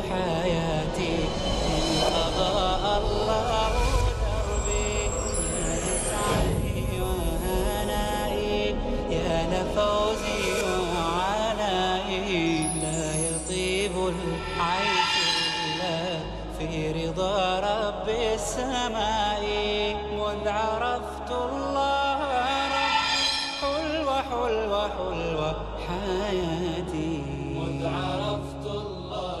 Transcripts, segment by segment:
السماء مذ عرفت الله ربي حلوة حلوة حلوة حياتي. مذ عرفت الله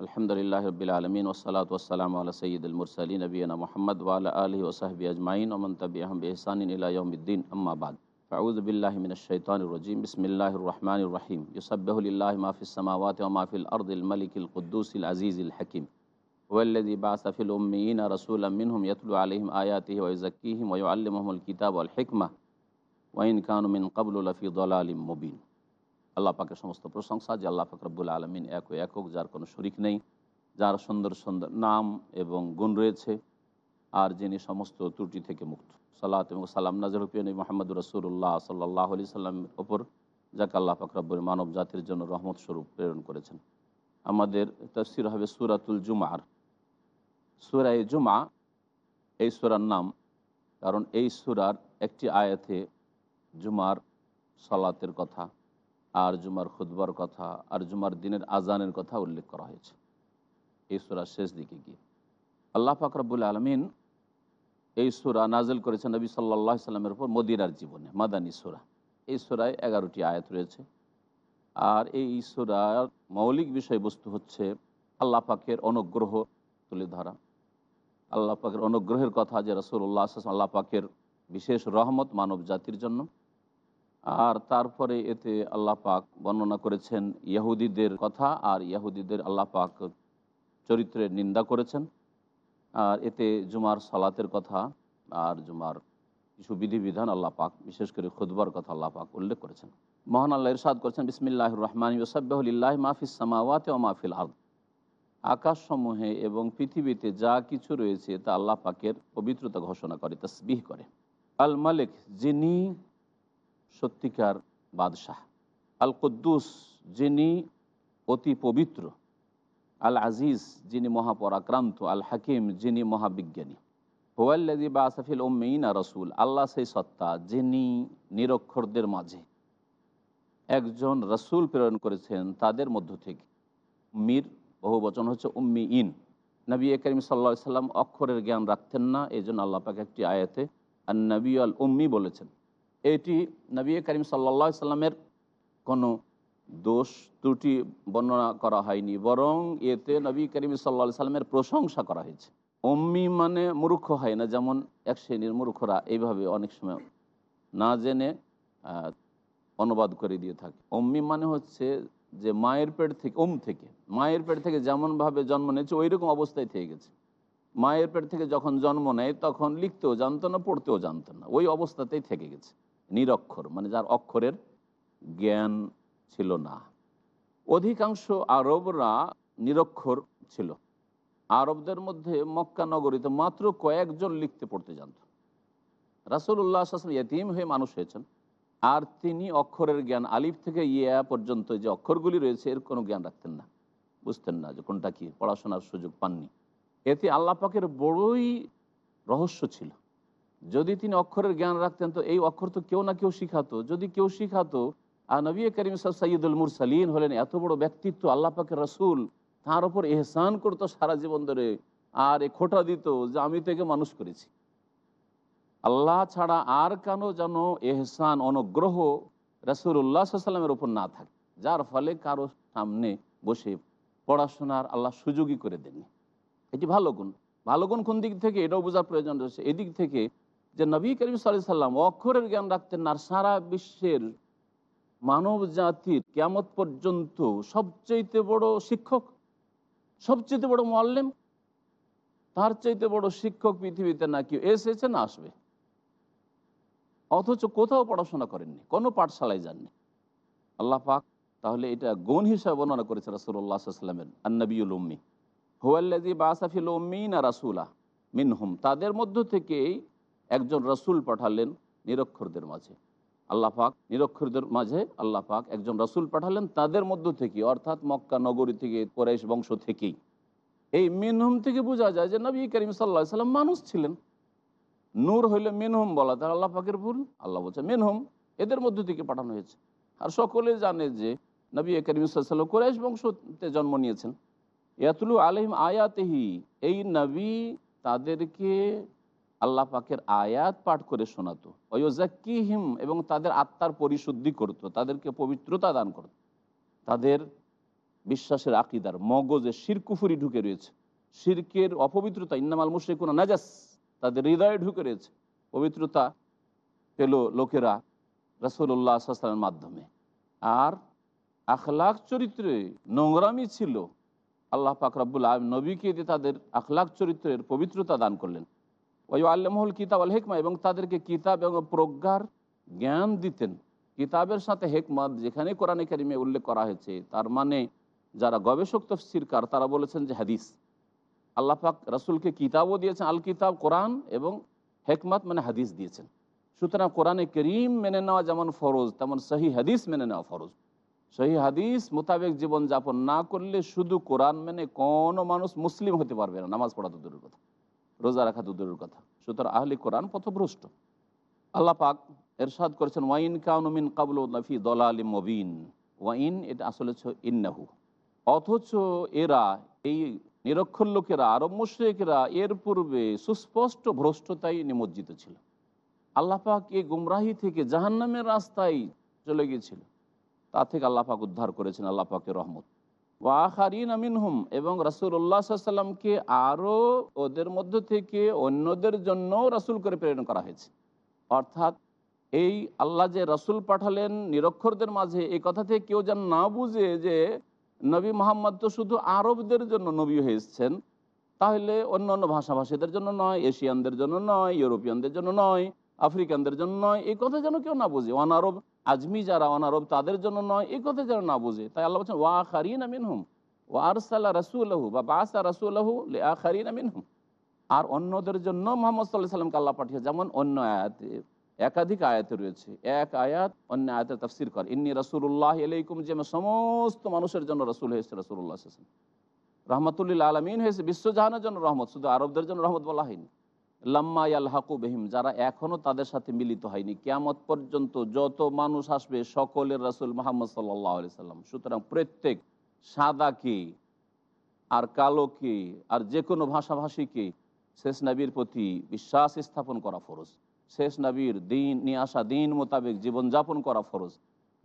الحمد لله رب العالمين والصلاة والسلام على سيد المرسلين نبينا محمد وعلى آله وصحبه أجمعين ومن تبعهم بإحسان إلى يوم الدين. أما بعد ফাউজবিল্লাহ মিনশাইতান রজিম। বিসমিল্লাহ রহমান রহিম। ইউসবাহুল্লাহ মাফিসামাওয়াত মাফিল আর্দিল মালিকিল কুদ্দুসিল আজিজুল হাকিম। ওয়াল্লাজি বাসাফিল উম্মিন রসুল মিনহুম ইয়াতলু আলহিম আয়াতি ওয়াইজাকিহিম ওয়াল্লিমহমুল কিতাব আল হিকমা। ওয়াইন কানুমিন কাবুল ফিদুল আলিম মুবিন। আল্লাহ সমস্ত প্রশংসা যে আল্লাহ পাক রব্বুল আলমিন এক একক, যার কোনো শরিক নেই, যার সুন্দর সুন্দর নাম এবং গুণ রয়েছে, আর যিনি সমস্ত ত্রুটি থেকে মুক্ত। সালাত এবং সালাম নাজর হুপিয়ন মোহাম্মদ রসুল্লাহ সাল্লাহ আলি সাল্লামের ওপর যাকে আল্লাহ পাক মানব জাতির জন্য রহমত স্বরূপ প্রেরণ করেছেন। আমাদের তফসির হবে সুরাতুল জুমার। সুরাই জুমা, এই সুরার নাম, কারণ এই সুরার একটি আয়াতে জুমার সালাতের কথা, আর জুমার খুদবার কথা, আর জুমার দিনের আজানের কথা উল্লেখ করা হয়েছে। এই সুরার শেষ দিকে গিয়ে। আল্লাহ ফাকরাবুল আলমিন এই সুরা নাজেল করেছেন নবী সাল্লাহ সাল্লামের উপর মদিনার জীবনে, মাদানী সুরা। এই সুরায় এগারোটি আয়াত রয়েছে। আর এই সুরার মৌলিক বিষয়বস্তু হচ্ছে আল্লাহ পাকের অনুগ্রহ তুলে ধরা। আল্লাহ পাকের অনুগ্রহের কথা যে রসুল্লাহ আল্লাহ পাকের বিশেষ রহমত মানব জাতির জন্য। আর তারপরে এতে আল্লাহ পাক বর্ণনা করেছেন, ইয়াহুদিদের কথা আর ইয়াহুদিদের আল্লাহ পাক চরিত্রের নিন্দা করেছেন। আর এতে জুমার সালাতের কথা আর জুমার কিছু বিধিবিধান আল্লাহ পাক, বিশেষ করে খুদবার কথা আল্লাহ পাক উল্লেখ করেছেন। মহান আল্লাহ ইরশাদ করেছেন বিসমিল্লাহ রহমান ইউসাবাহুল্লাহ মাহফিস সামাওয়াত ও মাহফিল আর্দ। আকাশসমূহে এবং পৃথিবীতে যা কিছু রয়েছে তা আল্লাহ পাকের পবিত্রতা ঘোষণা করে, তসবিহ করে। আল মালিক যিনি সত্যিকার বাদশাহ। আল কদ্দুস যিনি অতি পবিত্র। আল আজিজ যিনি মহাপরাক্রান্ত আল হাকিম যিনি মহাবিজ্ঞানী। হোয়াল্লাদি বা আসাফিল ওম্মেইনা রসুল, আল্লাহ সেই সত্তা, যিনি নিরক্ষরদের মাঝে একজন রসুল প্রেরণ করেছেন তাদের মধ্য থেকে। মীর, বহু বচন হচ্ছে উম্মি ইন নবী করিম সাল্লা সাল্লাম অক্ষরের জ্ঞান রাখতেন না এই জন্য আল্লাহ পাকে একটি আয়াতে আর নবী আল উম্মি বলেছেন। এটি নবী করিম সাল্লা সাল্লামের কোনো দোষ ত্রুটি বর্ণনা করা হয়নি, বরং এতে নবী করিম সাল্লা সাল্লামের প্রশংসা করা হয়েছে। অম্মি মানে মূর্খ হয় না, যেমন এক শ্রেণির মূর্খরা এইভাবে অনেক সময় না জেনে অনুবাদ করে দিয়ে থাকে। অম্মি মানে হচ্ছে যে মায়ের পেট থেকে ওম থেকে, মায়ের পেট থেকে যেমনভাবে জন্ম নিয়েছে ওই রকম অবস্থায় থেকে গেছে। মায়ের পেট থেকে যখন জন্ম নেয়, তখন লিখতেও জানতো না, পড়তেও জানতো না, ওই অবস্থাতেই থেকে গেছে। নিরক্ষর মানে যার অক্ষরের জ্ঞান ছিল না। অধিকাংশ আরবরা নিরক্ষর ছিল। আরবদের মধ্যে মক্কা নগরীতে মাত্র কয়েকজন লিখতে পড়তে জানত। রাসুল্লাহ আসলাম ইয়তিম হয়ে মানুষ হয়েছেন। আর তিনি অক্ষরের জ্ঞান আলিফ থেকে ইয়া পর্যন্ত যে অক্ষরগুলি রয়েছে, এর কোনো জ্ঞান রাখতেন না। বুঝতেন না যে কোনটা কি, পড়াশোনার সুযোগ পাননি। এতে আল্লাহ পাকের বড়ই রহস্য ছিল। যদি তিনি অক্ষরের জ্ঞান রাখতেন তো এই অক্ষর তো কেউ না কেউ শিখাতো। যদি কেউ শিখাতো আর নবী করিম সৈয়দুল মুরসালিন হলেন এত বড় ব্যক্তিত্ব, আল্লাহ পাকের রসুল। তার ওপর এহসান করতো সারা জীবন ধরে। আর এ খোটা দিত যে আমি থেকে মানুষ করেছি। আল্লাহ ছাড়া আর কেন যেন এহসান, অনুগ্রহ রসুল্লাহ সাল্লামের ওপর না থাকে। যার ফলে কারও সামনে বসে পড়াশোনার আল্লাহ সুযোগই করে দেননি। এটি ভালো গুণ। ভালো গুণ কোন দিক থেকে? এটাও বোঝার প্রয়োজন রয়েছে। এদিক থেকে যে নবী করিম সাল্লাহ সাল্লাম অক্ষরের জ্ঞান রাখতেন আর সারা বিশ্বের মানব জাতির কেমত পর্যন্ত সবচেয়ে বড় শিক্ষক সবচেয়ে বড় মোয়াল্লেম, তার চাইতে বড় শিক্ষক পৃথিবীতে নাকি এসেছে না আসবে? অথচ কোথাও পড়াশোনা করেননি, কোনো পাঠশালায় যাননি। আল্লাহ পাক তাহলে এটা গুণ হিসাবে বর্ণনা করেছে রাসুল্লাহ সাল্লামের উম্মি। হুয়াল্লাজি বাসাফিল উম্মিনা রাসুলা মিনহুম, তাদের মধ্য থেকেই একজন রসুল পাঠালেন নিরক্ষরদের মাঝে। আল্লাহ পাক, নিরক্ষরদের মাঝে আল্লাহ পাক একজন রসুল পাঠালেন তাদের মধ্য থেকে, অর্থাৎ মক্কা নগরী থেকে, কোরাইশ বংশ থেকেই। এই মিনহুম থেকে বোঝা যায় যে নবী করিম সাল্লাহ সাল্লাম মানুষ ছিলেন। নূর হইলে মিনহুম বলা, তার আল্লাহ পাকের ভুল, আল্লাহ বলছে মিনহুম, এদের মধ্য থেকে পাঠানো হয়েছে। আর সকলে জানে যে নবী করিম সাল্লাম কোরাইশ বংশতে জন্ম নিয়েছেন। ইয়াতুলু আলহিম আয়াতেহি, এই নবী তাদেরকে আল্লাহ পাকের আয়াত পাঠ করে শোনাতো। অয়োজাক্কিহিম এবং তাদের আত্মার পরিশুদ্ধি করতো, তাদেরকে পবিত্রতা দান করত। তাদের বিশ্বাসের আকিদার মগজে শিরকুফুরি ঢুকে রয়েছে। শিরকের অপবিত্রতা, ইন্নামাল মুশরিকুনা নাজাস, তাদের হৃদয়ে ঢুকে রয়েছে। পবিত্রতা পেল লোকেরা রসুল্লাহ আসলামের মাধ্যমে। আর আখলাক চরিত্রে নোংরামি ছিল। আল্লাহ পাক রব্বুল নবীকে দিয়ে তাদের আখলাক চরিত্রের পবিত্রতা দান করলেন। ওই আল্লামহুল কিতাব আল হেকমা, এবং তাদেরকে কিতাব এবং প্রজ্ঞার জ্ঞান দিতেন। কিতাবের সাথে হেকমত যেখানে কোরআনে কারিমে উল্লেখ করা হয়েছে, তার মানে যারা গবেষক তফসিরকার তারা বলেছেন যে হাদিস। আল্লাহ পাক রাসুলকে কিতাবও দিয়েছেন, আল কিতাব, কোরআন এবং হেকমত মানে হাদিস দিয়েছেন। সুতরাং কোরআনে করিম মেনে নেওয়া যেমন ফরজ, তেমন সহি হাদিস মেনে নেওয়া ফরজ। সহি হাদিস মোতাবেক জীবন যাপন না করলে শুধু কোরআন মেনে কোনো মানুষ মুসলিম হতে পারবে না, নামাজ পড়া তো দূরের কথা। রোজা রাখা তো দূরের কথা। সুতরাং আহলি কোরআন পথভ্রষ্ট। আল্লাহ পাক এরশাদ করেছেন, ওয়াইন কাউনমিন কাবুল নফি দলালি মবিন। ওয়াইন এটা আসলে ইন্নাহু। অথচ এরা, এই নিরক্ষর লোকেরা, আরব মুশ্রেকেরা, এর পূর্বে সুস্পষ্ট ভ্রষ্টতাই নিমজ্জিত ছিল। আল্লাহ পাক এই গুমরাহি থেকে জাহান্নামের রাস্তায় চলে গিয়েছিল। তা থেকে আল্লাহ পাক উদ্ধার করেছেন আল্লাহ পাকের রহমত। ওয়াখারিন আমিনহুম এবং রাসুল্লাহ সাল্লামকে আরও ওদের মধ্য থেকে অন্যদের জন্য রাসুল করে প্রেরণ করা হয়েছে। অর্থাৎ এই আল্লাহ যে রাসুল পাঠালেন নিরক্ষরদের মাঝে, এই কথা থেকে কেউ যেন না বুঝে যে নবী মোহাম্মদ তো শুধু আরবদের জন্য নবী হয়েছেন, তাহলে অন্য অন্য ভাষাভাষীদের জন্য নয়, এশিয়ানদের জন্য নয়, ইউরোপিয়ানদের জন্য নয়, আফ্রিকানদের জন্য নয়, এই কথা যেন কেউ না বুঝে। অনারব আজমি যারা অনারব, তাদের জন্য নয়, এই কথা যেন না বুঝে। তাই আল্লাহ বলছেন, ওয়া খারিন আমিন হুম ওয়া রাসুল্লাহু বা বাসা রাসুল্লাহু লে আ খারিন আমিন হুম আর অন্যদের জন্য মোহাম্মদ সাল্লাহ সাল্লামকে আল্লাহ পাঠিয়ে যেমন অন্য আয়াতে, একাধিক আয়াতে রয়েছে। এক আয়াত অন্য আয়াতে তফসির কর, ইন্নি রসুল্লাহ এলাইকুম যে সমস্ত মানুষের জন্য রসুল হয়েছে রসুল্লাহ রহমতুল্লিল আলমিন হয়েছে বিশ্বজাহানের জন্য রহমত, শুধু আরবদের জন্য রহমত বলা হয়নি। লাম্মা হাকু বেহিম, যারা এখনও তাদের সাথে মিলিত হয়নি। কেয়ামত পর্যন্ত যত মানুষ আসবে, সকলের রাসুল মোহাম্মদ সাল্লাহ সাল্লাম। সুতরাং প্রত্যেক সাদাকে আর কালোকে আর যে কোনো ভাষাভাষীকে শেষ নবীর প্রতি বিশ্বাস স্থাপন করা ফরজ। শেষ নবীর দিন, নিয়ে আসা দিন মোতাবেক জীবনযাপন করা ফরজ।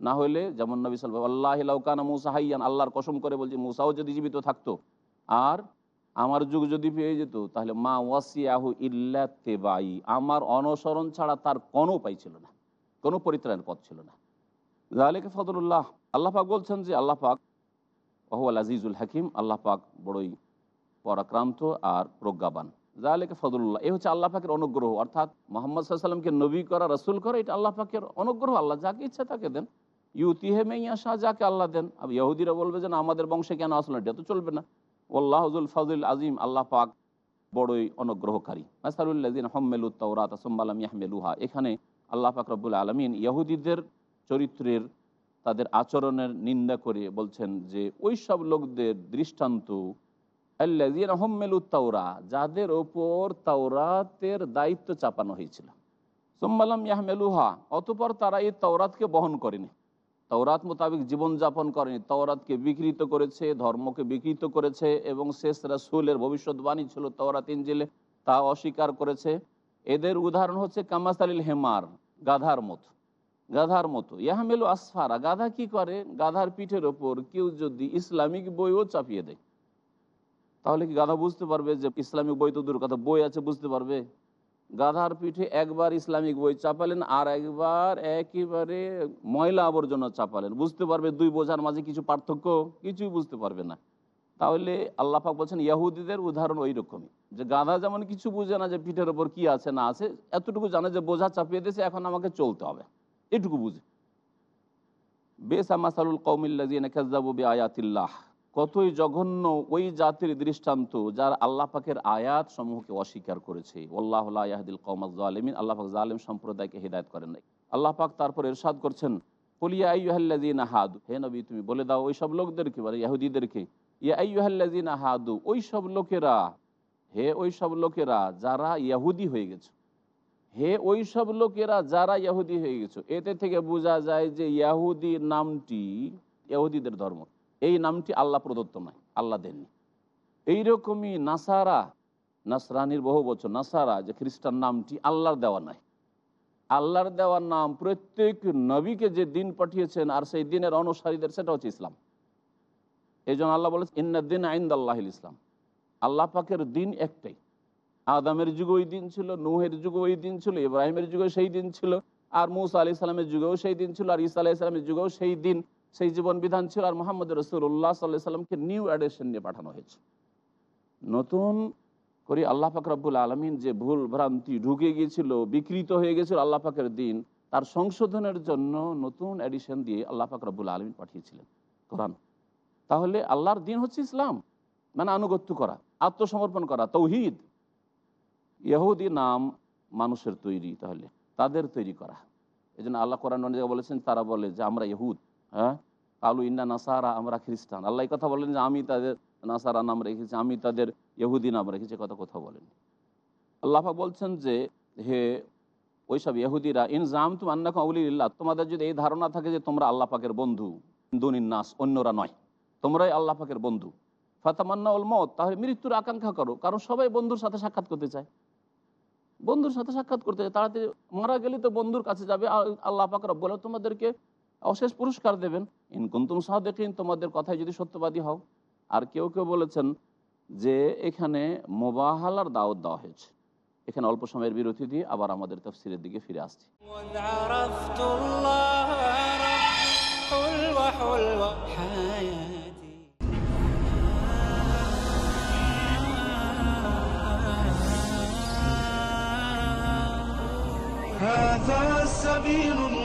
না হলে যেমন নবী সাল আল্লাহ কানা মুসা হাইয়ান আল্লাহর কসম করে বলছি, মুসাও যদি জীবিত থাকতো, আর আমার যুগ যদি পেয়ে যেত, তাহলে মা ওয়াসিয়াহু ইল্লা তেবাই। আমার অনুসরণ ছাড়া তার কোনো উপায় ছিল না, কোনো পরিত্রাণের পথ ছিল না। জালেকে ফদরুল্লাহ, আল্লাহ পাক বলছেন যে, আল্লাহ পাক আজিজুল হাকিম, আল্লাহ পাক বড়ই পরাক্রান্ত আর প্রজ্ঞাবান। জালেকে ফদরুল্লাহ, এ হচ্ছে আল্লাহ পাকের অনুগ্রহ। অর্থাৎ মোহাম্মদ সাল্লামকে নবী করা, রসুল করা, এটা আল্লাহ পাকের অনুগ্রহ। আল্লাহ যাকে ইচ্ছা তাকে দেন। ইউতি হে মেইয়া শাহ যাকে আল্লাহ দেন। আর ইহুদিরা বলবে যে আমাদের বংশে কেন আসলো এটা তো চলবে না। ওল্লাহজুল ফজুল আজিম আল্লাহ পাক বড়ই অনুগ্রহকারী। মাসারুল্লাদিন হম্মেলু তৌরাত আসম্বালাম ইয়াহমেলুহা। এখানে আল্লাহ পাক রব্বুল আলমিন ইহুদিদের চরিত্রের, তাদের আচরণের নিন্দা করে বলছেন যে ওই সব লোকদের দৃষ্টান্ত আল্লাদিন হম্মেলু তাওরা, যাদের ওপর তাওরাতের দায়িত্ব চাপানো হয়েছিল। সোম্বালাম ইয়াহমেলুহা, অতপর তারা এই তাওরাতকে বহন করেনি। তওরাত মোতাবেক জীবনযাপন করেনি। তওরাতকে বিকৃত করেছে, ধর্মকে বিকৃত করেছে এবং শেষ রাসুলের ভবিষ্যৎবাণী ছিল তওরাত ইঞ্জিলে তা অস্বীকার করেছে। এদের উদাহরণ হচ্ছে কামাসালিল হেমার, গাধার মতো। গাধার মতো। ইয়াহমেলু আসফারা, গাধা কি করে? গাধার পিঠের ওপর কেউ যদি ইসলামিক বইও চাপিয়ে দেয়, তাহলে কি গাধা বুঝতে পারবে যে ইসলামিক বই তো দূর কথা, বই আছে বুঝতে পারবে? গাধার পিঠে একবার ইসলামিক বই চাপালেন আর একবার একেবারে ময়লা আবর্জনা চাপালেন। বুঝতে পারবে দুই বোঝার মাঝে কিছু পার্থক্য? কিছুই বুঝতে পারবে না। তাহলে আল্লাহাক বলছেন, ইয়াহুদিদের উদাহরণ ওই রকমই যে গাধা যেমন কিছু বুঝে না যে পিঠের ওপর কি আছে না আছে, এতটুকু জানে যে বোঝা চাপিয়ে দিয়েছে, এখন আমাকে চলতে হবে। এটুকু বুঝে। বেসা মাসালুল কৌমিল্লাজিনা কাজ্জাবু বি আয়াতিল্লাহ কতই জঘন্য ওই জাতির দৃষ্টান্ত যার আল্লাহ পাকের আয়াত সমূহকে অস্বীকার করেছে। আল্লাহ ইয়াহদিল কৌমাজ জালিমিন আল্লাহ পাক জালিম সম্প্রদায়কে হিদায়ত করেন নাই। আল্লাহ পাক তারপর এরশাদ করছেন পলিয়া আইয়ুহাল্লাজিনা হাদু। হে নবী, তুমি বলে দাও ওই সব লোকদেরকে মানে ইহুদিদেরকে, ইয়া আইয়ুহাল্লাজিনা হাদু, ওই সব লোকেরা, হে ওই সব লোকেরা যারা ইয়াহুদি হয়ে গেছে, হে ওই সব লোকেরা যারা ইয়াহুদি হয়ে গেছে। এতে থেকে বোঝা যায় যে ইয়াহুদি নামটি ইয়াহুদিদের ধর্ম। এই নামটি আল্লাহ প্রদত্ত নয়, আল্লাহ দেননি। এইরকমই নাসারা, নাসরানির বহু বছর নাসারা যে খ্রিস্টান নামটি আল্লাহর দেওয়া নাই আল্লাহর দেওয়ার নাম প্রত্যেক নবীকে যে দিন পাঠিয়েছেন আর সেই দিনের অনুসারীদের সেটা হচ্ছে ইসলাম। এই জন্য আল্লাহ বলেছে ইন্দিন আইন্দ আল্লাহ ইসলাম। আল্লাহ পাকের দিন একটাই। আদামের যুগে ওই দিন ছিল, নুহের যুগে ওই দিন ছিল, ইব্রাহিমের যুগে সেই দিন ছিল, আর মুসা আলি ইসলামের যুগেও সেই দিন ছিল, আর ইসা আলাহ ইসলামের যুগেও সেই দিন। সেই জীবন বিধান ছিল আর মোহাম্মদ রসুল্লাহ সাল্লাহ সাল্লামকে নিউ অ্যাডিশন নিয়ে পাঠানো হয়েছে। নতুন করে আল্লাহ পাক রব্বুল আলমিন যে ভুল ভ্রান্তি ঢুকে গিয়েছিল, বিকৃত হয়ে গেছিল আল্লাহ পাকের দিন, তার সংশোধনের জন্য নতুন এডিশন দিয়ে আল্লাহ পাক রব্বুল আলমিন পাঠিয়েছিলেন কোরআন। তাহলে আল্লাহর দিন হচ্ছে ইসলাম মানে আনুগত্য করা, আত্মসমর্পণ করা, তৌহিদ। ইহুদি নাম মানুষের তৈরি তাহলে, তাদের তৈরি করা। এই জন্য আল্লাহ কোরআন বলেছেন, তারা বলে যে আমরা ইহুদ। হ্যাঁ? কালু ইন্না নাসারা আমরা খ্রিস্টান। আল্লাহ কথা বলেন যে আমি তাদের নাসারা নাম রেখেছি, আমি তাদের ইহুদি নাম রেখেছি কথা কথা বলেন আল্লাহ বলছেন যে, হে ওইসব ইহুদিরা, ইন জাম তুম আন্না আউলিল্লাহ তোমাদের যদি এই ধারণা থাকে যে তোমরা আল্লাহ পাকের বন্ধু দুনিন নাস অন্যরা নয়, তোমরাই আল্লাহ পাকের বন্ধু। ফাতামান্না উল মত তাহলে মৃত্যুর আকাঙ্ক্ষা করো, কারণ সবাই বন্ধুর সাথে সাক্ষাৎ করতে চায়। বন্ধুর সাথে সাক্ষাৎ করতে চায়, তাড়াতাড়ি মারা গেলে তো বন্ধুর কাছে যাবে আল্লাহ পাক রব্বুল আলামিন তোমাদেরকে অশেষ পুরস্কার দেবেন ইনকুন্তুম সাদেকিন তোমাদের কথায় যদি সত্যবাদী হও আর কেউ কেউ বলেছেন যে এখানে মোবাহালার দাওয়াত দেওয়া হয়েছে এখানে অল্প সময়ের বিরতি দিয়ে আবার আমাদের তফসিলের দিকে ফিরে আসছি وإذ عرفت الله ربي حلوة حلوة حياتي هذا سبيل الله من يسر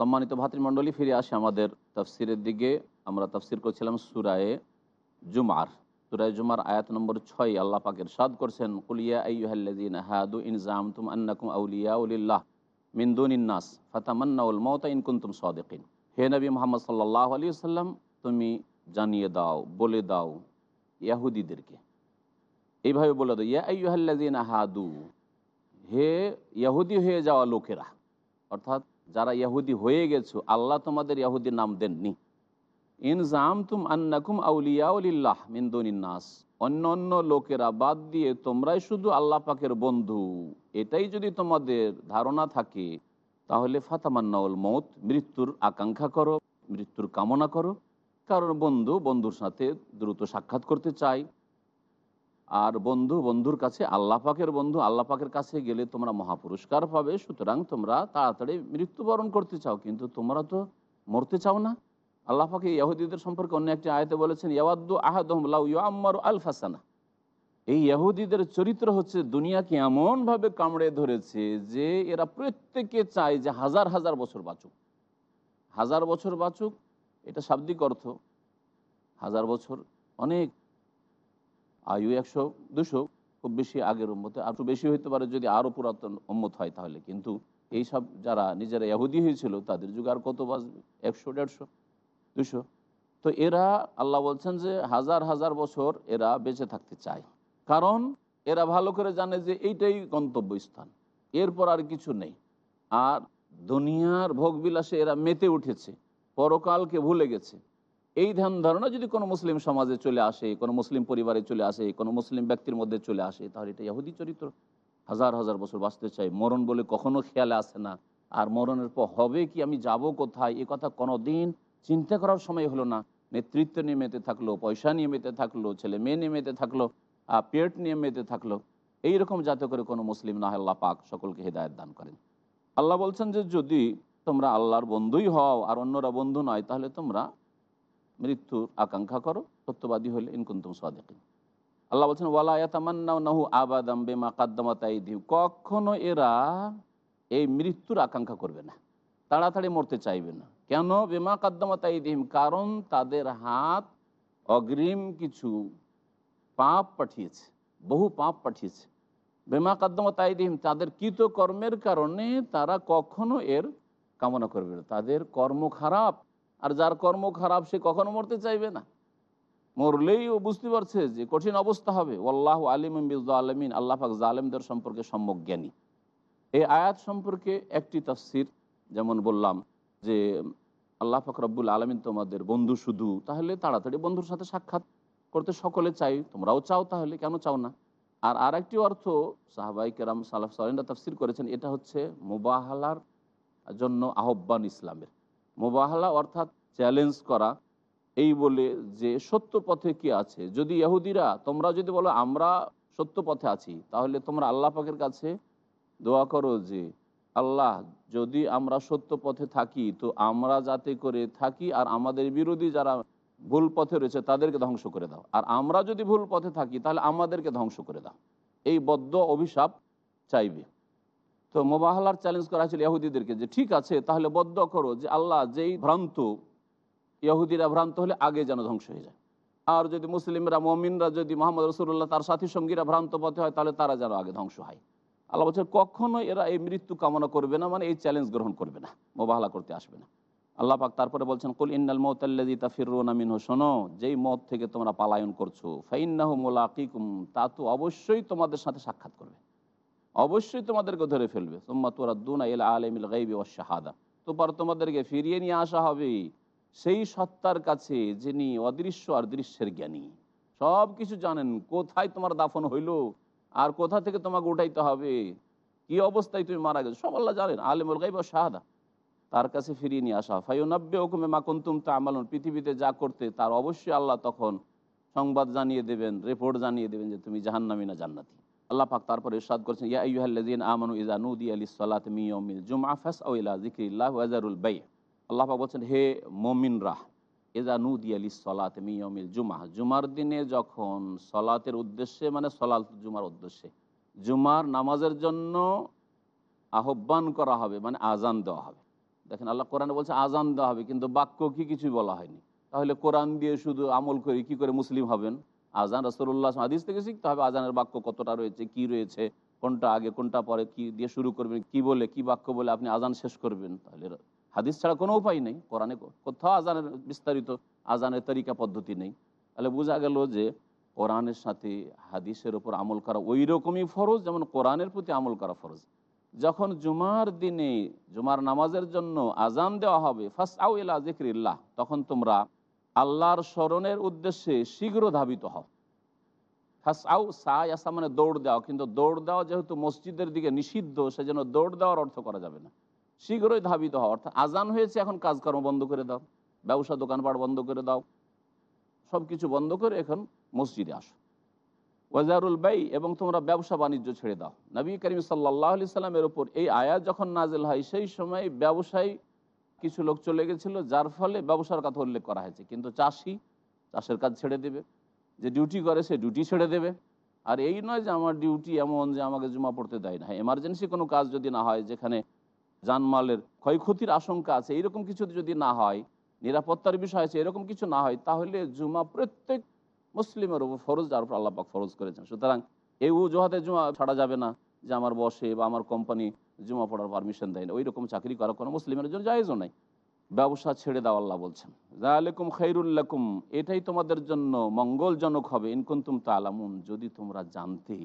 সম্মানিত ভাতৃমণ্ডলী, ফিরে আসে আমাদের তফসিরের দিকে। আমরা তফসির করছিলাম সুরায়ে জুমার। সুরায় জুমার আয়াত নম্বর ছয় আল্লাহ পাকের সাদ করছেন কুলিয়া আইয়ুহাল্লাযীনা হাদু ইন জামতুম আন্নাকুম আউলিয়া উলিল্লাহ মিন দুনিন নাস ফাতামান্নাউল মাউতা ইন কুনতুম সাদিকিন। হে নবী মুহাম্মদ সাল্লাল্লাহু আলাইহি সাল্লাম তুমি জানিয়ে দাও, বলে দাও ইয়াহুদিদেরকে। এইভাবে বলে দাও, ইয়া আইয়ুহাল্লাযীনা হাদু, হে ইয়াহুদি হয়ে যাওয়া লোকেরা। অর্থাৎ যারা ইয়াহুদি হয়ে গেছো, আল্লাহ তোমাদের ইয়াহুদির নাম দেননি। ইন জামতুম আন্নাকুম আউলিয়াউলিল্লাহ মিন্দুনিন নাস। অন্য অন্য লোকেরা বাদ দিয়ে তোমরাই শুধু আল্লাহ পাকের বন্ধু। এটাই যদি তোমাদের ধারণা থাকে, তাহলে ফাতামান্নাউল মত মৃত্যুর আকাঙ্ক্ষা করো, মৃত্যুর কামনা করো। কারণ বন্ধু বন্ধুর সাথে দ্রুত সাক্ষাৎ করতে চাই আর বন্ধু, বন্ধুর কাছে আল্লাহ পাকের বন্ধু, আল্লাহ পাকের কাছে গেলে তোমরা মহাপুরস্কার পাবে। সুতরাং তোমরা তাড়াতাড়ি মৃত্যুবরণ করতে চাও, কিন্তু তোমরা তো মরতে চাও না। আল্লাহ পাকে ইয়াহুদিদের সম্পর্কে অন্য একটি আয়তে বলেছেন, ইয়াওয়াদ্দু আহাদুল্লাহ ইয়াম্মারু আল ফাসানা এই ইয়াহুদিদের চরিত্র হচ্ছে দুনিয়াকে এমনভাবে কামড়ে ধরেছে যে এরা প্রত্যেকে চায় যে হাজার হাজার বছর বাঁচুক। হাজার বছর বাঁচুক, এটা শাব্দিক অর্থ। হাজার বছর অনেক আয়ু একশো, দুশো, খুব বেশি আগের উম্মতে আরও বেশি হইতে পারে যদি আরও পুরাতন উম্মত হয় তাহলে। কিন্তু এই সব যারা নিজেরা ইহুদি হয়েছিল, তাদের যুগে আর কত বাঁচবে একশো, দেড়শো, দুশো। তো এরা, আল্লাহ বলছেন যে হাজার হাজার বছর এরা বেঁচে থাকতে চায়। কারণ এরা ভালো করে জানে যে এইটাই গন্তব্যস্থান। এরপর আর কিছু নেই। আর দুনিয়ার ভোগবিলাসে এরা মেতে উঠেছে। পরকালকে ভুলে গেছে। এই ধ্যান ধারণা যদি কোনো মুসলিম সমাজে চলে আসে, কোনো মুসলিম পরিবারে চলে আসে, কোনো মুসলিম ব্যক্তির মধ্যে চলে আসে, তাহলে এটা ইহুদি চরিত্র। হাজার হাজার বছর বাঁচতে চাই। মরণ বলে কখনো খেয়ালে আসে না। আর মরণের পর হবে কি, আমি যাব কোথায়? এ কথা কোনো দিন চিন্তা করার সময় হলো না। নেতৃত্ব নিয়ে মেতে থাকল, পয়সা নিয়ে মেতে থাকল, ছেলে মেয়ে নিয়ে মেতে থাকল, আর পেট নিয়ে মেতে থাকল এইরকম যাতে করে কোনো মুসলিম না আল্লাহ পাক সকলকে হেদায়ত দান করেন। আল্লাহ বলছেন যে, যদি তোমরা আল্লাহর বন্ধুই হও আর অন্যরা বন্ধু নয়, তাহলে তোমরা মৃত্যুর আকাঙ্ক্ষা করো, সত্যবাদী হলে ইনকুন্তুম সাদেকিন। আল্লাহ বলছেন ওয়ালায়াতামান্নাও নাহু আবাদাম বেমা কাদ্দামাতাইদি কখনো এরা এই মৃত্যুর আকাঙ্ক্ষা করবে না, তাড়াতাড়ি মরতে চাইবে না। কেন? বেমা কাদ্দামাতাইদিম কারণ তাদের হাত অগ্রিম কিছু পাপ পাঠিয়েছে, বহু পাপ পাঠিয়েছে। বেমা কাদ্দামাতাইদিম তাদের কৃত কর্মের কারণে তারা কখনো এর কামনা করবে না। তাদের কর্ম খারাপ আর যার কর্ম খারাপ সে কখনো মরতে চাইবে না। মরলেই ও বুঝতে পারছে যে কঠিন অবস্থা হবে। ওল্লাহ আলিম আলমিন আল্লাহ পাক জালেমদের সম্পর্কে সম্যক জ্ঞানী। এই আয়াত সম্পর্কে একটি তফসির, যেমন বললাম যে, আল্লাহ রব্বুল আলমিন তোমাদের বন্ধু শুধু, তাহলে তাড়াতাড়ি বন্ধুর সাথে সাক্ষাৎ করতে সকলে চাই, তোমরাও চাও তাহলে কেন চাও না? আর আর একটি অর্থ সাহাবাই কেরাম সালাফ সালিনরা তফসির করেছেন, এটা হচ্ছে মুবাহালার জন্য আহ্বান ইসলামের। মোবাহলা অর্থাৎ চ্যালেঞ্জ করা, এই বলে যে সত্য পথে কি আছে? যদি ইহুদিরা, তোমরা যদি বলো আমরা সত্য পথে আছি, তাহলে তোমরা আল্লাহ পাকের কাছে দোয়া করো যে, আল্লাহ, যদি আমরা সত্য পথে থাকি, তো আমরা যাতে করে থাকি আর আমাদের বিরোধী যারা ভুল পথে রয়েছে, তাদেরকে ধ্বংস করে দাও। আর আমরা যদি ভুল পথে থাকি, তাহলে আমাদেরকে ধ্বংস করে দাও। এই বদ্ধ অভিশাপ চাইবে। তো মোবাহলার চ্যালেঞ্জ করা হয়েছিল ইহুদিদেরকে যে, ঠিক আছে, তাহলে বদ্ধ করো যে, আল্লাহ যেই ভ্রান্ত, ইহুদিরা ভ্রান্ত হলে আগে যেন ধ্বংস হয়ে যায়। আর যদি মুসলিমরা, মমিনরা, যদি মোহাম্মদ রসুল্লাহ তার সাথী সঙ্গীরা ভ্রান্ত পথে হয়, তাহলে তারা যেন আগে ধ্বংস হয়। আল্লাহ বলছে কখনো এরা এই মৃত্যু কামনা করবে না মানে এই চ্যালেঞ্জ গ্রহণ করবে না, মোবাহলা করতে আসবে না। আল্লাহ পাক তারপরে বলছেন, কুল ইন্নাল মৌতাল্লাজি তাফিরুনা মিনহু শোনো, যেই মত থেকে তোমরা পালায়ন করছ, ফাইন্নাহু মুলাকিকুম, তা তো অবশ্যই তোমাদের সাথে সাক্ষাৎ করবে। অবশ্যই তোমাদেরকে ধরে ফেলবে। সোম্মা তোরা দুনা এল আলমিল গাইবি ও শাহাদা। তোপার তোমাদেরকে ফিরিয়ে নিয়ে আসা হবে সেই সত্তার কাছে যিনি অদৃশ্য আর দৃশ্যের জ্ঞানী। সব কিছু জানেন কোথায় তোমার দাফন হইল আর কোথা থেকে তোমাকে উঠাইতে হবে, কি অবস্থায় তুমি মারা গেছো, সব আল্লাহ জানেন, আলিমুল গাইব ও শাহাদা। তার কাছে ফিরিয়ে নিয়ে আসা ফাইনাব্বে হুকুমে মাকুন্তুম তা আমালন পৃথিবীতে যা করতে তার অবশ্যই আল্লাহ তখন সংবাদ জানিয়ে দেবেন রিপোর্ট জানিয়ে দেবেন যে তুমি জাহান্নামি না জান্নাতি। আল্লাহ পাক তারপর ইরশাদ করছেন, ইয়া আইয়ুহাল্লাযীনা আমানু ইযা নুদি আলিস সালাত ইয়াউমিল জুমআ ফাসআউ ইলা যিকরিল্লাহ ওয়া যারুল বাই আল্লাহ পাক বলছেন, হে মুমিনরা, ইযা নুদি আলিস সালাত ইয়াউমিল জুমআ, জুমার দিনে যখন সলাতের উদ্দেশ্যে মানে সলাত জুমার উদ্দেশ্যে, জুমার নামাজের জন্য আহ্বান করা হবে মানে আজান দেওয়া হবে। দেখেন আল্লাহ কোরআনে বলছে আজান দেওয়া হবে, কিন্তু বাক্য কি কিছুই বলা হয়নি। তাহলে কোরআন দিয়ে শুধু আমল করে কি করে মুসলিম হবেন? আজান রসুল্লাহ হাদিস থেকে শিখতে হবে আজানের বাক্য কতটা রয়েছে, কি রয়েছে, কোনটা আগে, কোনটা পরে, কি দিয়ে শুরু করবেন, কি বলে, কি বাক্য বলে আপনি আজান শেষ করবেন। তাহলে হাদিস ছাড়া কোনো উপায় নেই, কোরআনে কোথাও আজানের বিস্তারিত আজানের তরিকা পদ্ধতি নেই। তাহলে বোঝা গেল যে কোরআনের সাথে হাদিসের ওপর আমল করা ওই রকমই ফরজ, যেমন কোরআনের প্রতি আমল করা ফরজ। যখন জুমার দিনে, জুমার নামাজের জন্য আজান দেওয়া হবে ফার্স্ট আউ ইলা জিক্রিল্লাহ তখন তোমরা আল্লাহর স্মরণের উদ্দেশ্যে শীঘ্র ধাবিত হও। সাই আসা মানে দৌড় দেওয়া কিন্তু দৌড় দেওয়া যেহেতু মসজিদের দিকে নিষিদ্ধ, সেজন্য দৌড় দেওয়ার অর্থ করা যাবে না। শীঘ্রই ধাবিত হওয়া অর্থাৎ আজান হয়েছে, এখন কাজকর্ম বন্ধ করে দাও, ব্যবসা দোকানপাট বন্ধ করে দাও সব কিছু বন্ধ করে এখন মসজিদে আসো। ওয়াজারুল বাই, এবং তোমরা ব্যবসা বাণিজ্য ছেড়ে দাও। নবী করিম সাল্লাহ আলি সাল্লামের ওপর এই আয়াত যখন নাজেল হয়, সেই সময় ব্যবসায়ী কিছু লোক চলে গেছিল, যার ফলে ব্যবসার কথা উল্লেখ করা হয়েছে। কিন্তু চাষি চাষের কাজ ছেড়ে দেবে। যে ডিউটি করে, সে ডিউটি ছেড়ে দেবে। আর এই নয় যে আমার ডিউটি এমন যে আমাকে জমা পড়তে দেয় না। এমার্জেন্সি কোনো কাজ যদি না হয়, যেখানে জানমালের ক্ষয়ক্ষতির আশঙ্কা আছে এইরকম কিছু যদি না হয়, নিরাপত্তার বিষয় আছে, এরকম কিছু না হয়, তাহলে জুমা প্রত্যেক মুসলিমের উপর ফরজ, যার উপর আল্লাপাক ফরজ করেছেন। সুতরাং এই উজহাতে জুমা ছাড়া যাবে না যে আমার বসে বা আমার কোম্পানি জুমা পড়ার পারমিশন দেয় না। ওই রকম চাকরি করা কোনো মুসলিমের জন্য জায়জও নাই। ব্যবসা ছেড়ে দেওয়া আল্লাহ বলছেন। জালেকুম খৈরুল্লাকুম এটাই তোমাদের জন্য মঙ্গলজনক হবে। ইনকুন্তুম তালামুন, যদি তোমরা জানতে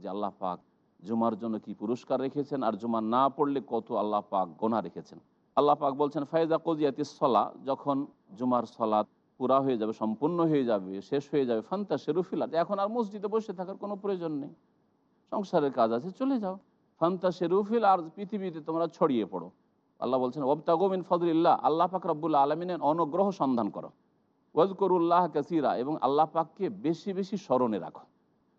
যে আল্লাহ পাক জুমার জন্য কি পুরস্কার রেখেছেন আর জুমা না পড়লে কত আল্লাহ পাক গোনা রেখেছেন। আল্লাহ পাক বলছেন ফায়জা কজিয়াতি সলা, যখন জুমার সলাৎ পুরা হয়ে যাবে, সম্পূর্ণ হয়ে যাবে, শেষ হয়ে যাবে ফান্তা শেরুফিলাত এখন আর মসজিদে বসে থাকার কোনো প্রয়োজন নেই। সংসারের কাজ আছে, চলে যাও। ফান্তা শেরুফিল আর পৃথিবীতে তোমরা ছড়িয়ে পড়ো। আল্লাহ বলছেন ওবতাগোমিন ফজলিল্লাহ আল্লাহ পাক রব্বুল্লা আলমিনের অনুগ্রহ সন্ধান করো। ওয়াজকরুল্লাহ কাসিরা, এবং আল্লাহ পাককে বেশি বেশি স্মরণে রাখো।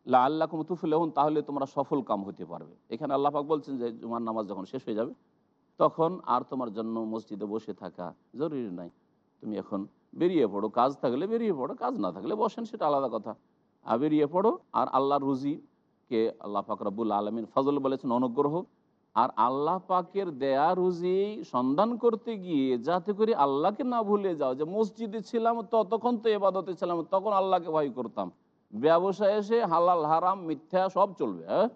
লা আল্লাহ কুমতুফুল্লাহন তাহলে তোমরা সফল কাম হতে পারবে। এখানে আল্লাহ পাক বলছেন যে, জুমার নামাজ যখন শেষ হয়ে যাবে, তখন আর তোমার জন্য মসজিদে বসে থাকা জরুরি নাই। তুমি এখন বেরিয়ে পড়ো, কাজ থাকলে বেরিয়ে পড়ো, কাজ না থাকলে বসেন, সেটা আলাদা কথা। আর বেরিয়ে পড়ো, আর আল্লাহর রুজিকে আল্লাহ পাক রব্বুল আলমিন ফজল বলেছেন, অনুগ্রহ। আর আল্লাহ পাকের দেয়া রুজি সন্ধান করতে গিয়ে যাতে করে আল্লাহকে না ভুলে যাও, যে মসজিদে ছিলাম, ততক্ষণ তো এবাদতে ছিলাম, তখন আল্লাহকে ভয় করতাম। ব্যবসায় এসে হালাল, হারাম, মিথ্যা সব চলবে হ্যাঁ?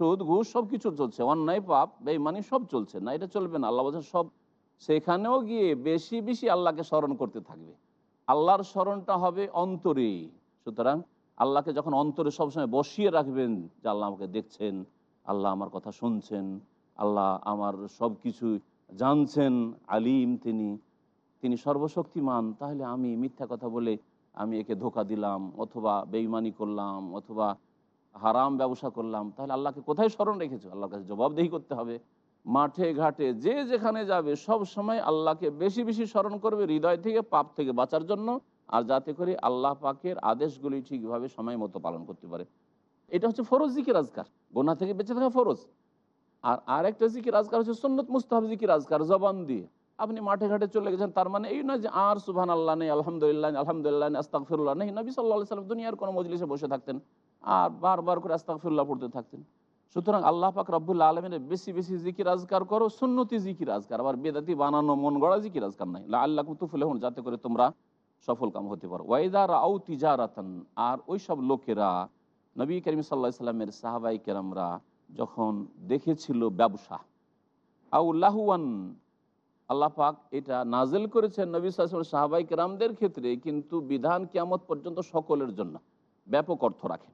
সুদ, ঘুষ সব কিছু চলছে, অন্যায়, পাপ, বেইমানি সব চলছে, না এটা চলবে না। আল্লাহ বলছেন, সব সেখানেও গিয়ে বেশি বেশি আল্লাহকে স্মরণ করতে থাকবে। আল্লাহর স্মরণটা হবে অন্তরে সুতরাং আল্লাহকে যখন অন্তরে সবসময় বসিয়ে রাখবেন যে আল্লাহ আমাকে দেখছেন, আল্লাহ আমার কথা শুনছেন, আল্লাহ আমার সব কিছু জানছেন, আলিম তিনি তিনি সর্বশক্তিমান, তাহলে আমি মিথ্যা কথা বলে আমি একে ধোকা দিলাম অথবা বেইমানি করলাম অথবা হারাম ব্যবসা করলাম, তাহলে আল্লাহকে কোথায় স্মরণ রেখেছো? আল্লাহর কাছে জবাবদেহি করতে হবে। মাঠে ঘাটে যে যেখানে যাবে সব সময় আল্লাহকে বেশি বেশি স্মরণ করবে হৃদয় থেকে, পাপ থেকে বাঁচার জন্য। আর যাতে করে আল্লাহ পাকের আদেশগুলি ঠিকভাবে সময় মতো পালন করতে পারে। এটা হচ্ছে ফরজ জিকির আজকার। গোনা থেকে বেঁচে থাকা ফরজ। আর আরেকটা জিকির আজকার হচ্ছে সন্নত মুস্তাহাব জিকির আজকার, জবান দিয়ে। আপনি মাঠে ঘাটে চলে গেছেন, তার মানে এই নয় যে আর সুবহান আল্লাহ নেই, আলহামদুলিল্লাহ আলহামদুলিল্লাহ আস্তাকফিরুল্লাহ নেই। নবী সাল্লাহ সাল্লাম দুনিয়ার কোনো মজলিসে বসে থাকতেন আর বারবার করে আস্তাকফিরুল্লাহ পড়তে থাকতেন। সুতরাং আল্লাহ পাক রব্বুল্লা আলমিনের বেশি বেশি জিকির আজকার করো, সুন্নতি জিকির আজকার। আবার বেদাতি বানানো মন গড়া জিকির আজকার নাই। আল্লাহ কুতুফুলেহন যাতে করে তোমরা সফল কাম হতে পারো। ওয়াইদার আউ তিজারাতান, আর ওই সব লোকেরা নবী করিম সাল্লাহ সাল্লামের সাহাবাই কেরামরা যখন দেখেছিল ব্যবসা, আউ লাহুয়ান পাক এটা নাজেল করেছেন নবী সাল্লাম সাহাবাই কেরামদের ক্ষেত্রে, কিন্তু বিধান কিয়ামত পর্যন্ত সকলের জন্য, ব্যাপক অর্থ রাখে।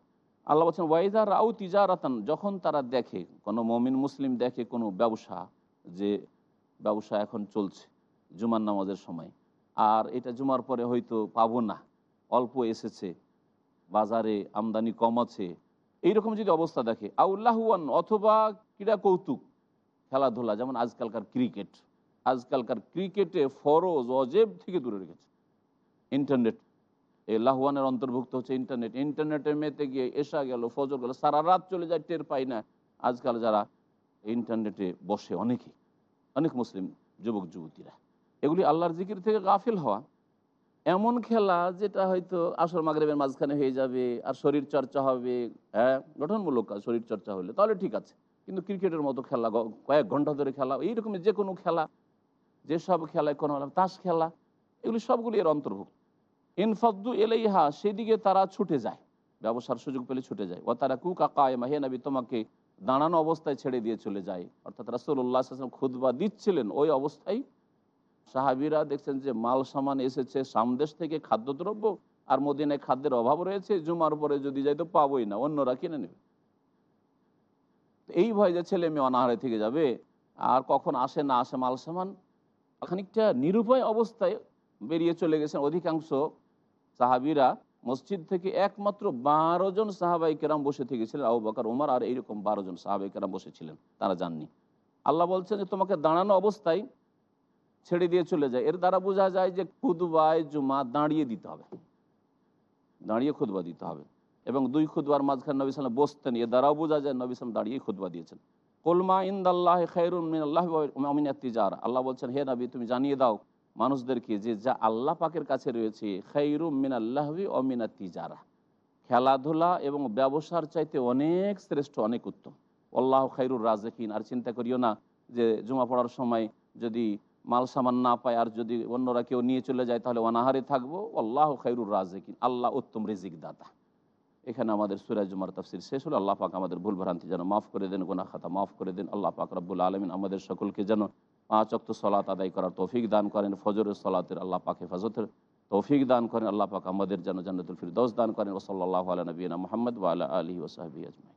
আল্লাহ বলছেন ওয়াইদা রাউ তিজারাতান যখন তারা দেখে, কোনো মমিন মুসলিম দেখে কোনো ব্যবসা, যে ব্যবসা এখন চলছে জুমান নামাজের সময় আর এটা জুমার পরে হয়তো পাবো না। অল্প এসেছে, বাজারে আমদানি কম আছে। এইরকম যদি অবস্থা দেখে আউল্লাহুয়ান অথবা ক্রীড়া কৌতুক, খেলাধুলা, যেমন আজকালকার ক্রিকেট। আজকালকার ক্রিকেটে ফরজ, অজেব থেকে দূরে রেখেছে। ইন্টারনেট, এই লাহওয়ানের অন্তর্ভুক্ত হচ্ছে ইন্টারনেট। ইন্টারনেটে মেতে গিয়ে এসা গেল, ফজর গেল সারা রাত চলে যায়, টের পাই না। আজকাল যারা ইন্টারনেটে বসে অনেকে অনেক মুসলিম, যুবক, যুবতীরা। এগুলি আল্লাহর জিকির থেকে গাফিল হওয়া। এমন খেলা যেটা হয়তো আসর মাগরেবের মাঝখানে হয়ে যাবে, আর শরীর চর্চা হবে হ্যাঁ গঠনমূলক কাজ, শরীর চর্চা হলে, তাহলে ঠিক আছে। কিন্তু ক্রিকেটের মতো খেলা কয়েক ঘণ্টা ধরে খেলা, এইরকম যে কোনো খেলা, যেসব খেলায় কোনো তাস খেলা, এগুলি সবগুলি এর অন্তর্ভুক্ত। ইনফাদ্দু এলাইহা সেদিকে তারা ছুটে যায়, ব্যবসার সুযোগ পেলে ছুটে যায়। ও তারা কাকা হে নবী, তোমাকে দাঁড়ানো অবস্থায় ছেড়ে দিয়ে চলে যায়। অর্থাৎ রাসুল্লাহ খুদবা দিচ্ছিলেন ওই অবস্থায়। সাহাবিরা দেখছেন যে মাল সামান এসেছে, সামদেশ থেকে খাদ্যদ্রব্য আর মদিনায় খাদ্যের অভাব রয়েছে, জুমার পরে যদি যাই তো পাবোই না, অন্যরা কিনে নেবে। এই ভয় যে ছেলে মেয়ে অনাহারে থেকে যাবে, আর কখন আসে না আসে মাল সামান, খানিকটা নিরুপায় অবস্থায় বেরিয়ে চলে গেছেন অধিকাংশ সাহাবিরা। মসজিদ থেকে একমাত্র বারো জন সাহাবাই কেরাম বসে থেকেছিলেন, আবু বকর, উমার, আর এইরকম বারো জন সাহাবাই কেরাম বসেছিলেন, তারা জাননি আল্লাহ বলছেন যে তোমাকে দাঁড়ানো অবস্থায় ছেড়ে দিয়ে চলে যায়। এর দ্বারা বোঝা যায় যে খুদবায় জুমা দাঁড়িয়ে দিতে হবে। দাঁড়িয়ে খুদবা দিতে হবে। এবং দুই খুদবার মাঝখানে নবী সালাম বসতেন। এর দ্বারাও বোঝা যায় নবী সালাম দাঁড়িয়ে খুদবা দিয়েছেন। কোলমা ইন্দাল্লাহ খায়রুন মিন আল্লাহ বলছেন, হে নবী, তুমি জানিয়ে দাও মানুষদেরকে যে যা আল্লাহ পাকের কাছে রয়েছে, খাইরুম মিন আল্লাহবি অমিনা তিজারা খেলাধুলা এবং ব্যবসার চাইতে অনেক শ্রেষ্ঠ, অনেক উত্তম। আল্লাহ খাইরুর রাজেকিন। আর চিন্তা করিও না যে জুমা পড়ার সময় যদি মাল সামান না পায়, আর যদি অন্যরা কেউ নিয়ে চলে যায়, তাহলে অনাহারে থাকব। আল্লাহ খাইরুর রাজেকিন। আল্লাহ উত্তম রিজিক দাতা এখানে আমাদের সুরাজ জুমার তফসির শেষ হলো। আল্লাহ পাক আমাদের ভুল ভ্রান্তি যেন মাফ করে দেন গোনা খাতা মাফ করে দেন। আল্লাহ পাক রব্বুল আলমিন আমাদের সকলকে যেন পাঁচ অক্ত সলাত আদায় করার তৌফিক দান করেন। ফজরের সলাতের আল্লাহ পাক হেফাজতের তৌফিক দান করেন। আল্লাহ পাক আমাদের যেন জান্নাতুল ফিরদৌস দান করেন। ওসল্লাহ আলা নবীনা মোহাম্মদ ওয়ালা আলী ওসাহাবি আজমাই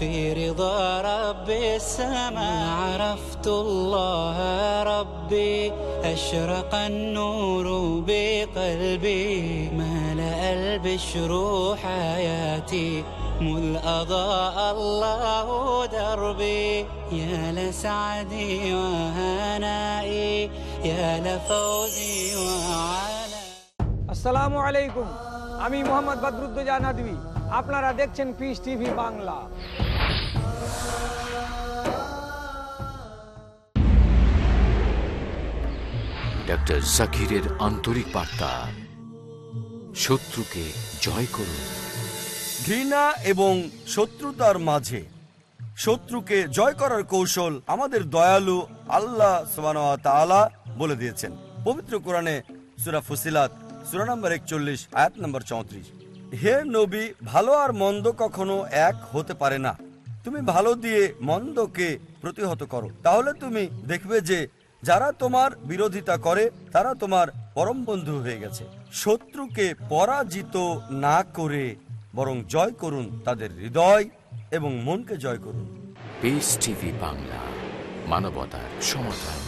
في رضا رب السماء عرفت الله ربي أشرق النور بقلبي ملأ البشر حياتي مذ أضاء الله دربي يا لسعدي وهنائي يا لفوزي وعلى আসসালামু আলাইকুম আমি মোহাম্মদ বদরুদ্দোজা নদী আপনারা দেখছেন পিস টিভি বাংলা। ডক্টর জাকিরের আন্তরিক বার্তা। শত্রুকে জয় করুন। ঘৃণা এবং শত্রুতার মাঝে শত্রুকে জয় করার কৌশল আমাদের দয়ালু আল্লাহ তাআলা বলে দিয়েছেন। পবিত্র কোরআনে সুরা ফুসিলাত সুরা নম্বর একচল্লিশ আয়াত নম্বর চৌত্রিশ। হে নবী, ভালো আর মন্দ কখনো এক হতে পারে না। তুমি ভালো দিয়ে মন্দকে প্রতিহত করো। তাহলে তুমি দেখবে যে যারা তোমার বিরোধিতা করে, তারা তোমার পরম বন্ধু হয়ে গেছে। শত্রুকে পরাজিত না করে বরং জয় করুন তাদের হৃদয় এবং মনকে জয় করুন। বাংলা মানবতার সমাধান